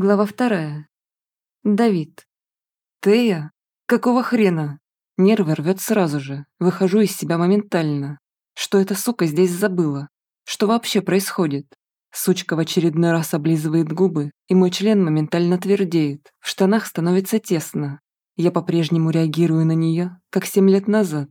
Глава вторая. Давид. Тея? Какого хрена? Нервы рвет сразу же. Выхожу из себя моментально. Что эта сука здесь забыла? Что вообще происходит? Сучка в очередной раз облизывает губы, и мой член моментально твердеет. В штанах становится тесно. Я по-прежнему реагирую на нее, как семь лет назад.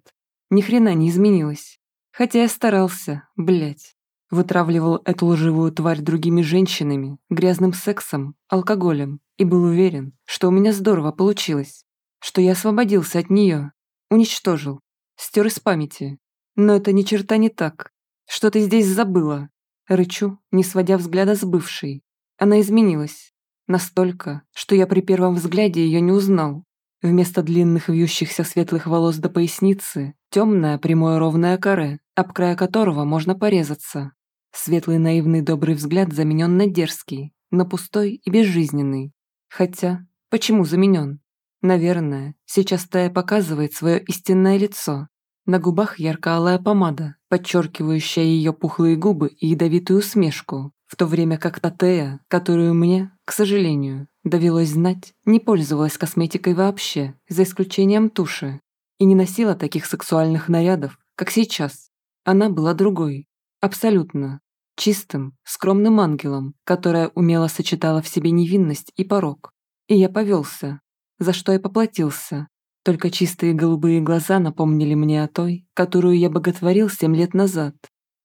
Ни хрена не изменилось. Хотя я старался, блять. Вытравливал эту лживую тварь другими женщинами, грязным сексом, алкоголем и был уверен, что у меня здорово получилось, что я освободился от нее, уничтожил, стер из памяти. Но это ни черта не так. Что ты здесь забыла? Рычу, не сводя взгляда с бывшей. Она изменилась. Настолько, что я при первом взгляде ее не узнал. Вместо длинных вьющихся светлых волос до поясницы темное прямое ровное каре, об края которого можно порезаться. Светлый наивный добрый взгляд заменен на дерзкий, на пустой и безжизненный. Хотя, почему заменен? Наверное, сейчас Тая показывает свое истинное лицо. На губах ярко-алая помада, подчеркивающая ее пухлые губы и ядовитую усмешку, в то время как Татея, которую мне, к сожалению, довелось знать, не пользовалась косметикой вообще, за исключением туши, и не носила таких сексуальных нарядов, как сейчас. Она была другой. Абсолютно чистым, скромным ангелом, которая умело сочетала в себе невинность и порог. И я повелся, за что и поплатился. Только чистые голубые глаза напомнили мне о той, которую я боготворил семь лет назад.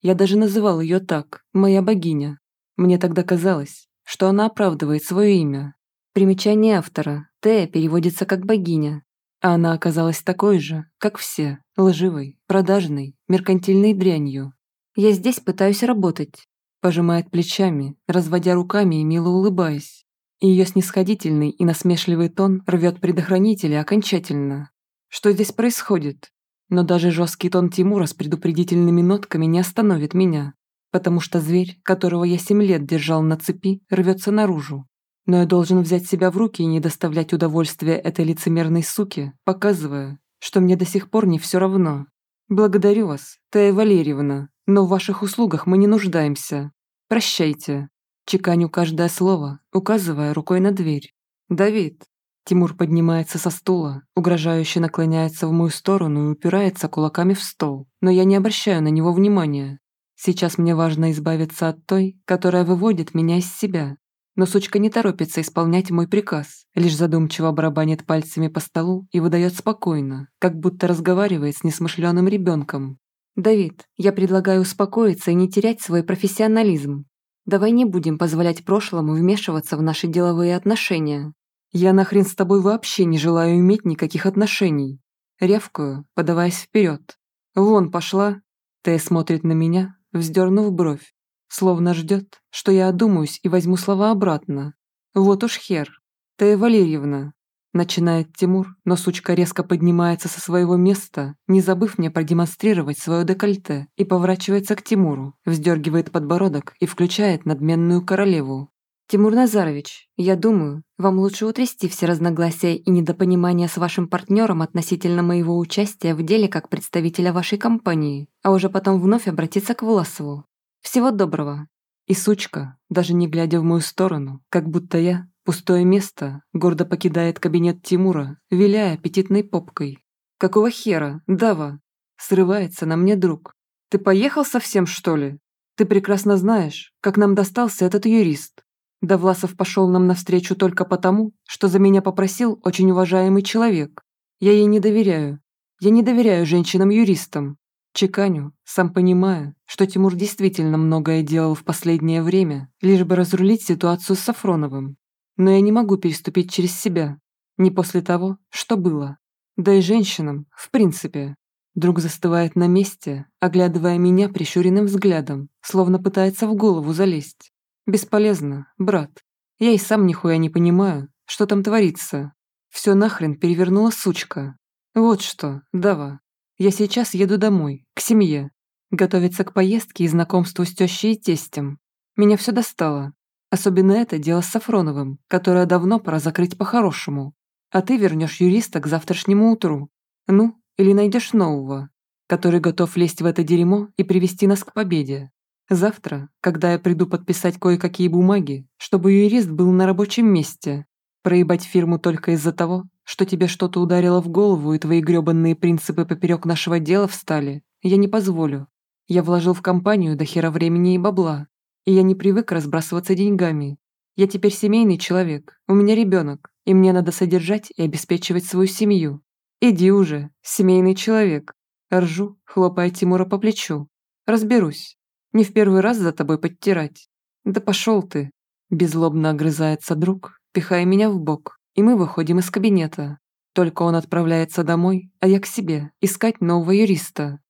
Я даже называл ее так, моя богиня. Мне тогда казалось, что она оправдывает свое имя. Примечание автора. Тея переводится как богиня. А она оказалась такой же, как все, лживой, продажной, меркантильной дрянью, я здесь пытаюсь работать», пожимает плечами, разводя руками и мило улыбаясь. И ее снисходительный и насмешливый тон рвет предохранители окончательно. Что здесь происходит? Но даже жесткий тон Тимура с предупредительными нотками не остановит меня, потому что зверь, которого я семь лет держал на цепи, рвется наружу. Но я должен взять себя в руки и не доставлять удовольствия этой лицемерной суке, показывая, что мне до сих пор не все равно. Благодарю вас, Тая Валерьевна, но в ваших услугах мы не нуждаемся. Прощайте». Чеканю каждое слово, указывая рукой на дверь. «Давид». Тимур поднимается со стула, угрожающе наклоняется в мою сторону и упирается кулаками в стол, но я не обращаю на него внимания. Сейчас мне важно избавиться от той, которая выводит меня из себя. Но сучка не торопится исполнять мой приказ, лишь задумчиво барабанит пальцами по столу и выдает спокойно, как будто разговаривает с несмышленым ребенком. «Давид, я предлагаю успокоиться и не терять свой профессионализм. Давай не будем позволять прошлому вмешиваться в наши деловые отношения. Я нахрен с тобой вообще не желаю иметь никаких отношений». Рявкаю, подаваясь вперед. «Вон пошла». Тея смотрит на меня, вздернув бровь, словно ждет, что я одумаюсь и возьму слова обратно. «Вот уж хер. Тея Валерьевна, Начинает Тимур, но сучка резко поднимается со своего места, не забыв мне продемонстрировать свое декольте, и поворачивается к Тимуру, вздергивает подбородок и включает надменную королеву. «Тимур Назарович, я думаю, вам лучше утрясти все разногласия и недопонимания с вашим партнером относительно моего участия в деле как представителя вашей компании, а уже потом вновь обратиться к Власову. Всего доброго». И сучка, даже не глядя в мою сторону, как будто я Пустое место гордо покидает кабинет Тимура, виляя аппетитной попкой. «Какого хера, Дава?» Срывается на мне друг. «Ты поехал совсем, что ли? Ты прекрасно знаешь, как нам достался этот юрист. Да Власов пошел нам навстречу только потому, что за меня попросил очень уважаемый человек. Я ей не доверяю. Я не доверяю женщинам-юристам. Чеканю, сам понимая, что Тимур действительно многое делал в последнее время, лишь бы разрулить ситуацию с Сафроновым. Но я не могу переступить через себя. Не после того, что было. Да и женщинам, в принципе. Друг застывает на месте, оглядывая меня прищуренным взглядом, словно пытается в голову залезть. Бесполезно, брат. Я и сам нихуя не понимаю, что там творится. Все нахрен перевернула сучка. Вот что, Дава. Я сейчас еду домой, к семье. Готовиться к поездке и знакомству с тещей и тестем. Меня все достало. Особенно это дело с Сафроновым, которое давно пора закрыть по-хорошему. А ты вернешь юриста к завтрашнему утру. Ну, или найдешь нового, который готов лезть в это дерьмо и привести нас к победе. Завтра, когда я приду подписать кое-какие бумаги, чтобы юрист был на рабочем месте, проебать фирму только из-за того, что тебе что-то ударило в голову и твои грёбанные принципы поперек нашего дела встали, я не позволю. Я вложил в компанию до хера времени и бабла, и я не привык разбрасываться деньгами. Я теперь семейный человек, у меня ребенок, и мне надо содержать и обеспечивать свою семью. Иди уже, семейный человек. Ржу, хлопая Тимура по плечу. Разберусь. Не в первый раз за тобой подтирать. Да пошел ты. Безлобно огрызается друг, пихая меня в бок, и мы выходим из кабинета. Только он отправляется домой, а я к себе, искать нового юриста.